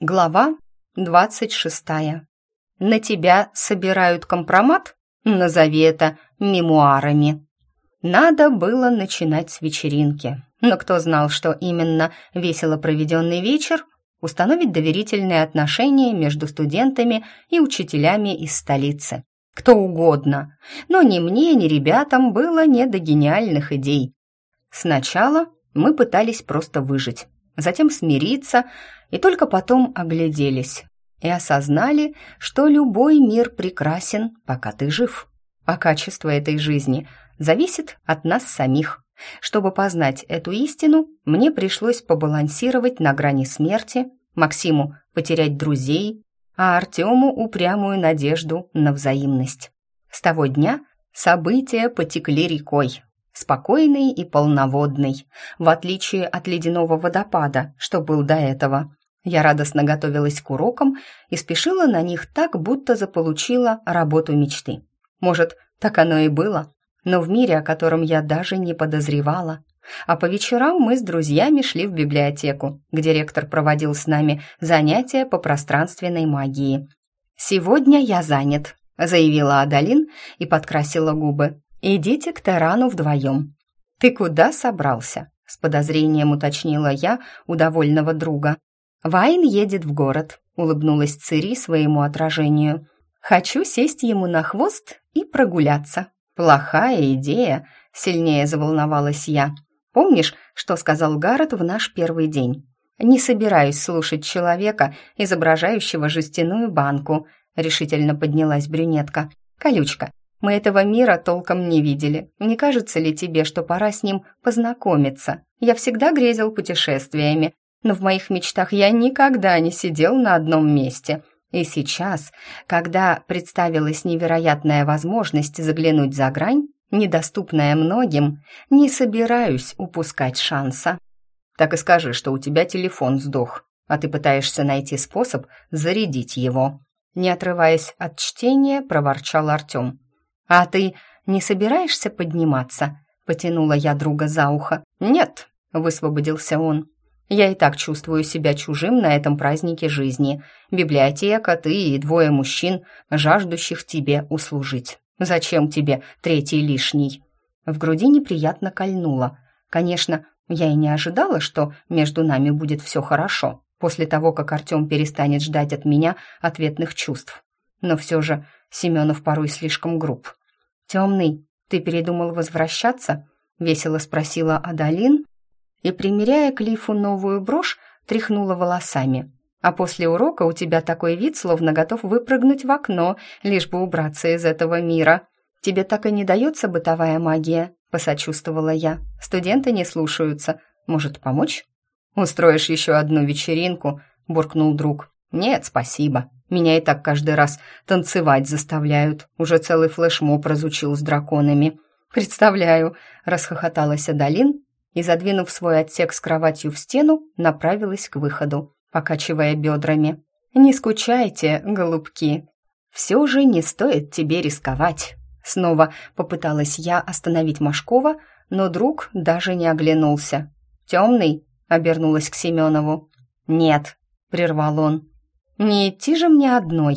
Глава двадцать шестая. На тебя собирают компромат? Назови это мемуарами. Надо было начинать с вечеринки. Но кто знал, что именно весело проведенный вечер установит доверительные отношения между студентами и учителями из столицы. Кто угодно. Но ни мне, ни ребятам было не до гениальных идей. Сначала мы пытались просто выжить затем смириться и только потом огляделись и осознали, что любой мир прекрасен, пока ты жив. А качество этой жизни зависит от нас самих. Чтобы познать эту истину, мне пришлось побалансировать на грани смерти, Максиму потерять друзей, а Артему упрямую надежду на взаимность. С того дня события потекли рекой, спокойный и полноводный, в отличие от ледяного водопада, что был до этого. Я радостно готовилась к урокам и спешила на них так, будто заполучила работу мечты. Может, так оно и было, но в мире, о котором я даже не подозревала. А по вечерам мы с друзьями шли в библиотеку, где ректор проводил с нами занятия по пространственной магии. «Сегодня я занят», — заявила Адалин и подкрасила губы. «Идите к Тарану вдвоем». «Ты куда собрался?» — с подозрением уточнила я у довольного друга. «Вайн едет в город», — улыбнулась Цири своему отражению. «Хочу сесть ему на хвост и прогуляться». «Плохая идея», — сильнее заволновалась я. «Помнишь, что сказал Гаррет в наш первый день?» «Не собираюсь слушать человека, изображающего жестяную банку», — решительно поднялась брюнетка. «Колючка, мы этого мира толком не видели. Не кажется ли тебе, что пора с ним познакомиться? Я всегда грезил путешествиями, но в моих мечтах я никогда не сидел на одном месте. И сейчас, когда представилась невероятная возможность заглянуть за грань, недоступная многим, не собираюсь упускать шанса. Так и скажи, что у тебя телефон сдох, а ты пытаешься найти способ зарядить его. Не отрываясь от чтения, проворчал Артем. «А ты не собираешься подниматься?» — потянула я друга за ухо. «Нет», — высвободился он. «Я и так чувствую себя чужим на этом празднике жизни. Библиотека, ты и двое мужчин, жаждущих тебе услужить. Зачем тебе третий лишний?» В груди неприятно кольнуло. Конечно, я и не ожидала, что между нами будет все хорошо, после того, как Артем перестанет ждать от меня ответных чувств. Но все же Семенов порой слишком груб. «Темный, ты передумал возвращаться?» — весело спросила Адалин и, примеряя Клифу новую брошь, тряхнула волосами. «А после урока у тебя такой вид, словно готов выпрыгнуть в окно, лишь бы убраться из этого мира. Тебе так и не дается бытовая магия?» — посочувствовала я. «Студенты не слушаются. Может, помочь?» «Устроишь еще одну вечеринку?» — буркнул друг. «Нет, спасибо. Меня и так каждый раз танцевать заставляют. Уже целый флешмоб разучил с драконами». «Представляю», — расхохоталась Адалин и, задвинув свой отсек с кроватью в стену, направилась к выходу, покачивая бедрами. «Не скучайте, голубки. Все же не стоит тебе рисковать». Снова попыталась я остановить Машкова, но друг даже не оглянулся. «Темный?» — обернулась к Семенову. «Нет», — прервал он. «Не идти же мне одной!»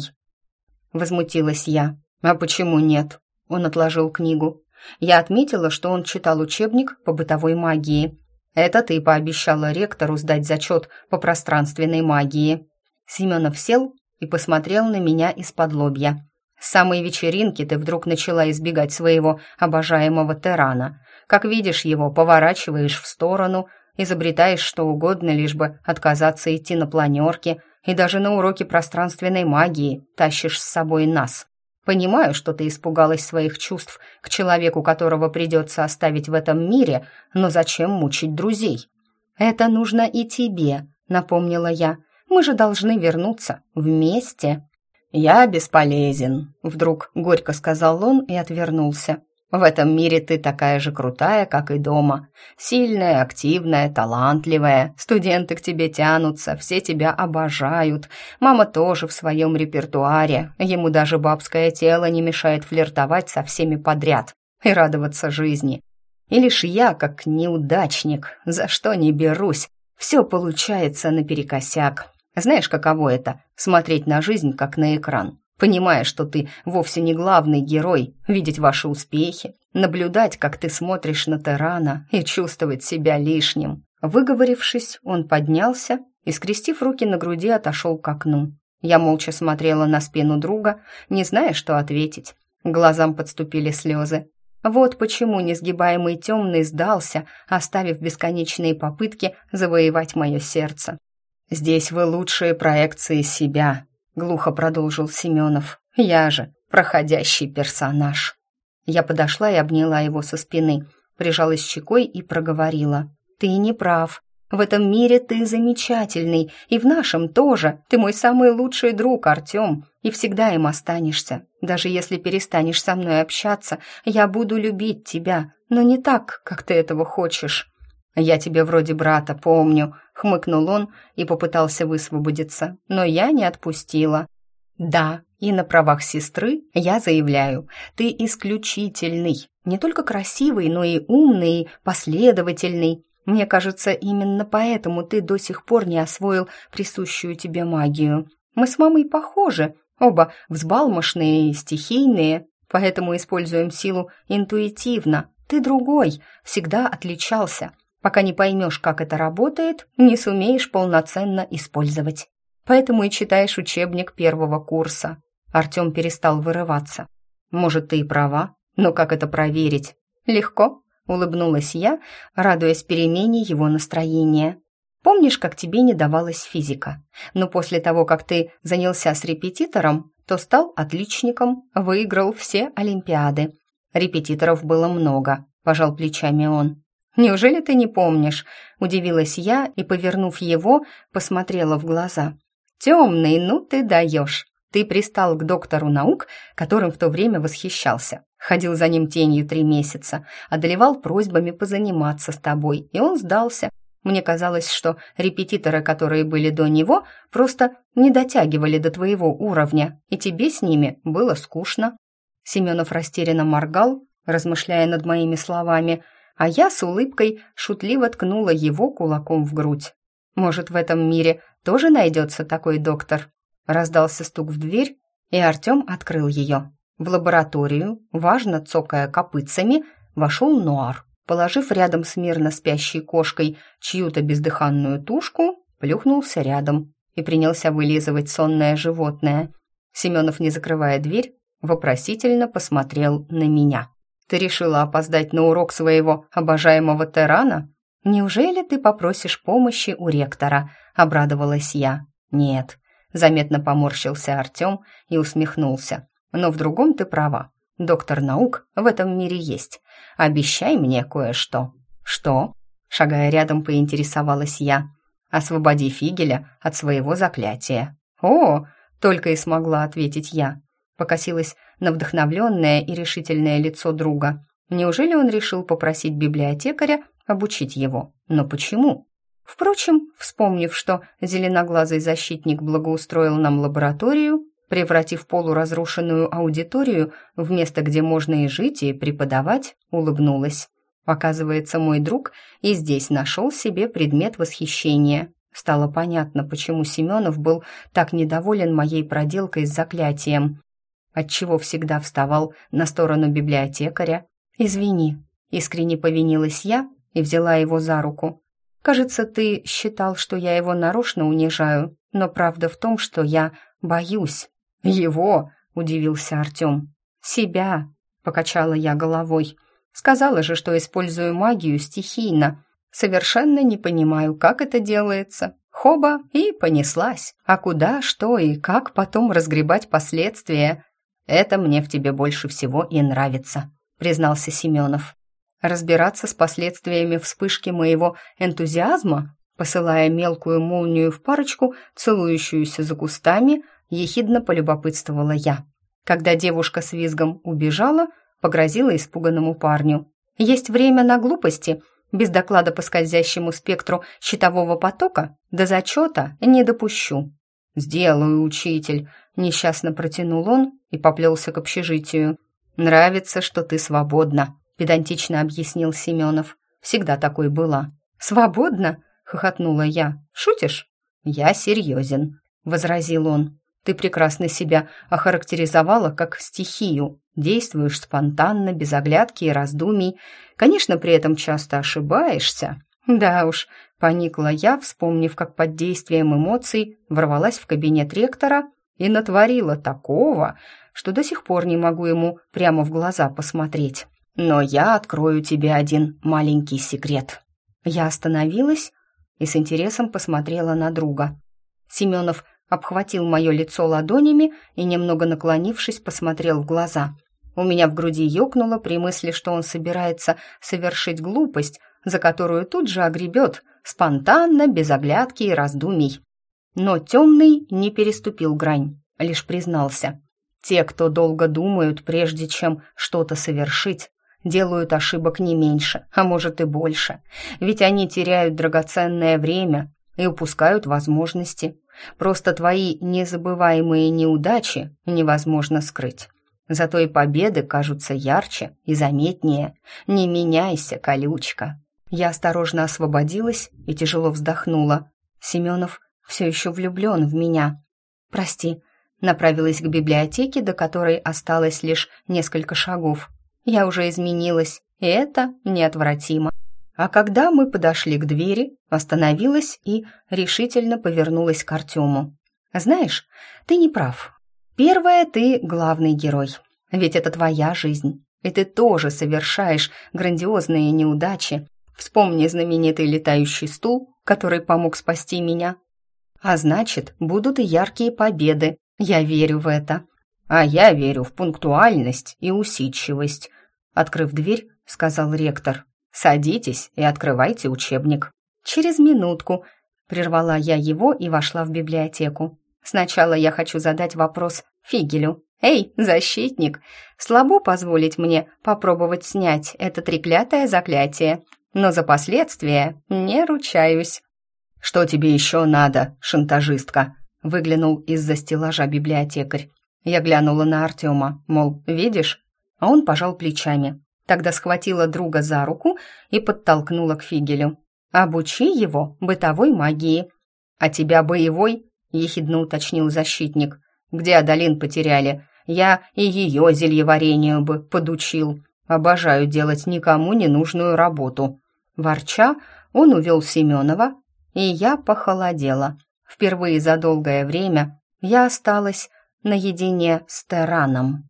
Возмутилась я. «А почему нет?» Он отложил книгу. Я отметила, что он читал учебник по бытовой магии. «Это ты пообещала ректору сдать зачет по пространственной магии». Семенов сел и посмотрел на меня из-под лобья. С самой вечеринки ты вдруг начала избегать своего обожаемого Терана. Как видишь его, поворачиваешь в сторону, изобретаешь что угодно, лишь бы отказаться идти на планерке, и даже на уроки пространственной магии тащишь с собой нас. Понимаю, что ты испугалась своих чувств к человеку, которого придется оставить в этом мире, но зачем мучить друзей? Это нужно и тебе, напомнила я. Мы же должны вернуться вместе. Я бесполезен, вдруг горько сказал он и отвернулся. В этом мире ты такая же крутая, как и дома. Сильная, активная, талантливая. Студенты к тебе тянутся, все тебя обожают. Мама тоже в своем репертуаре. Ему даже бабское тело не мешает флиртовать со всеми подряд и радоваться жизни. И лишь я, как неудачник, за что не берусь, все получается наперекосяк. Знаешь, каково это — смотреть на жизнь, как на экран, понимая, что ты вовсе не главный герой, видеть ваши успехи, наблюдать, как ты смотришь на Терана и чувствовать себя лишним. Выговорившись, он поднялся и, скрестив руки на груди, отошел к окну. Я молча смотрела на спину друга, не зная, что ответить. Глазам подступили слезы. Вот почему несгибаемый темный сдался, оставив бесконечные попытки завоевать мое сердце. «Здесь вы лучшие проекции себя», — глухо продолжил Семенов. «Я же проходящий персонаж». Я подошла и обняла его со спины, прижалась щекой и проговорила. «Ты не прав. В этом мире ты замечательный, и в нашем тоже. Ты мой самый лучший друг, Артем, и всегда им останешься. Даже если перестанешь со мной общаться, я буду любить тебя, но не так, как ты этого хочешь». «Я тебе вроде брата помню», — хмыкнул он и попытался высвободиться, но я не отпустила. «Да, и на правах сестры я заявляю, ты исключительный, не только красивый, но и умный, последовательный, мне кажется, именно поэтому ты до сих пор не освоил присущую тебе магию. Мы с мамой похожи, оба взбалмошные и стихийные, поэтому используем силу интуитивно. Ты другой, всегда отличался. Пока не поймешь, как это работает, не сумеешь полноценно использовать. Поэтому и читаешь учебник первого курса. Артем перестал вырываться. Может, ты и права, но как это проверить? Легко улыбнулась я, радуясь перемене его настроения. Помнишь, как тебе не давалась физика? Но после того, как ты занялся с репетитором, то стал отличником, выиграл все олимпиады. Репетиторов было много, пожал плечами он. Неужели ты не помнишь? Удивилась я и, повернув его, посмотрела в глаза. Темный, ну ты даешь. Ты пристал к доктору наук, которым в то время восхищался. Ходил за ним тенью три месяца, одолевал просьбами позаниматься с тобой, и он сдался. Мне казалось, что репетиторы, которые были до него, просто не дотягивали до твоего уровня, и тебе с ними было скучно. Семенов растерянно моргал, размышляя над моими словами, а я с улыбкой шутливо ткнула его кулаком в грудь. Может, в этом мире тоже найдется такой доктор? Раздался стук в дверь, и Артем открыл ее. В лабораторию, важно цокая копытцами, вошел Нуар. Положив рядом с мирно спящей кошкой чью-то бездыханную тушку, плюхнулся рядом и принялся вылизывать сонное животное. Семенов, не закрывая дверь, вопросительно посмотрел на меня. «Ты решила опоздать на урок своего обожаемого Терана? Неужели ты попросишь помощи у ректора?» — обрадовалась я. «Нет, Заметно поморщился Артем и усмехнулся. «Но в другом ты права. Доктор наук в этом мире есть. Обещай мне кое-что». «Что?» Шагая рядом, поинтересовалась я. «Освободи Фигеля от своего заклятия». «О!» — только и смогла ответить я. Покосилась на вдохновленное и решительное лицо друга. Неужели он решил попросить библиотекаря обучить его? Но почему? Впрочем, вспомнив, что зеленоглазый защитник благоустроил нам лабораторию, превратив полуразрушенную аудиторию в место, где можно и жить, и преподавать, улыбнулась. Оказывается, мой друг и здесь нашел себе предмет восхищения. Стало понятно, почему Семенов был так недоволен моей проделкой с заклятием, отчего всегда вставал на сторону библиотекаря. «Извини», — искренне повинилась я и взяла его за руку. Кажется, ты считал, что я его нарочно унижаю, но правда в том, что я боюсь. Его, удивился Артем. Себя, покачала я головой. Сказала же, что использую магию стихийно. Совершенно не понимаю, как это делается. Хоба и понеслась. А куда, что и как потом разгребать последствия? Это мне в тебе больше всего и нравится, признался Семенов разбираться с последствиями вспышки моего энтузиазма, посылая мелкую молнию в парочку, целующуюся за кустами, ехидно полюбопытствовала я. Когда девушка с визгом убежала, погрозила испуганному парню. «Есть время на глупости», без доклада по скользящему спектру щитового потока до зачета не допущу. «Сделаю, учитель», — несчастно протянул он и поплелся к общежитию. «Нравится, что ты свободна», педантично объяснил Семенов. «Всегда такой была». «Свободно?» — хохотнула я. «Шутишь?» «Я серьезен», — возразил он. «Ты прекрасно себя охарактеризовала как стихию, действуешь спонтанно, без оглядки и раздумий. Конечно, при этом часто ошибаешься». «Да уж», — поникла я, вспомнив, как под действием эмоций ворвалась в кабинет ректора и натворила такого, что до сих пор не могу ему прямо в глаза посмотреть. Но я открою тебе один маленький секрет. Я остановилась и с интересом посмотрела на друга. Семенов обхватил мое лицо ладонями и, немного наклонившись, посмотрел в глаза. У меня в груди ёкнуло при мысли, что он собирается совершить глупость, за которую тут же огребет, спонтанно, без оглядки и раздумий. Но темный не переступил грань, лишь признался. Те, кто долго думают, прежде чем что-то совершить, делают ошибок не меньше, а может и больше. Ведь они теряют драгоценное время и упускают возможности. Просто твои незабываемые неудачи невозможно скрыть. Зато и победы кажутся ярче и заметнее. Не меняйся, колючка. Я осторожно освободилась и тяжело вздохнула. Семенов все еще влюблен в меня. Прости, направилась к библиотеке, до которой осталось лишь несколько шагов. Я уже изменилась, и это неотвратимо. А когда мы подошли к двери, остановилась и решительно повернулась к Артему. «Знаешь, ты не прав. Первое, ты главный герой. Ведь это твоя жизнь, и ты тоже совершаешь грандиозные неудачи. Вспомни знаменитый летающий стул, который помог спасти меня. А значит, будут и яркие победы. Я верю в это. А я верю в пунктуальность и усидчивость. Открыв дверь, сказал ректор. «Садитесь и открывайте учебник». «Через минутку», — прервала я его и вошла в библиотеку. «Сначала я хочу задать вопрос Фигелю. Эй, защитник, слабо позволить мне попробовать снять это треклятое заклятие, но за последствия не ручаюсь». «Что тебе еще надо, шантажистка?» — выглянул из-за стеллажа библиотекарь. Я глянула на Артема, мол, видишь? А он пожал плечами. Тогда схватила друга за руку и подтолкнула к фигелю. «Обучи его бытовой магии». «А тебя боевой?» — ехидно уточнил защитник. «Где Адалин потеряли? Я и ее зельеварению бы подучил. Обожаю делать никому ненужную работу». Ворча, он увел Семенова, и я похолодела. Впервые за долгое время я осталась наедине с Тераном.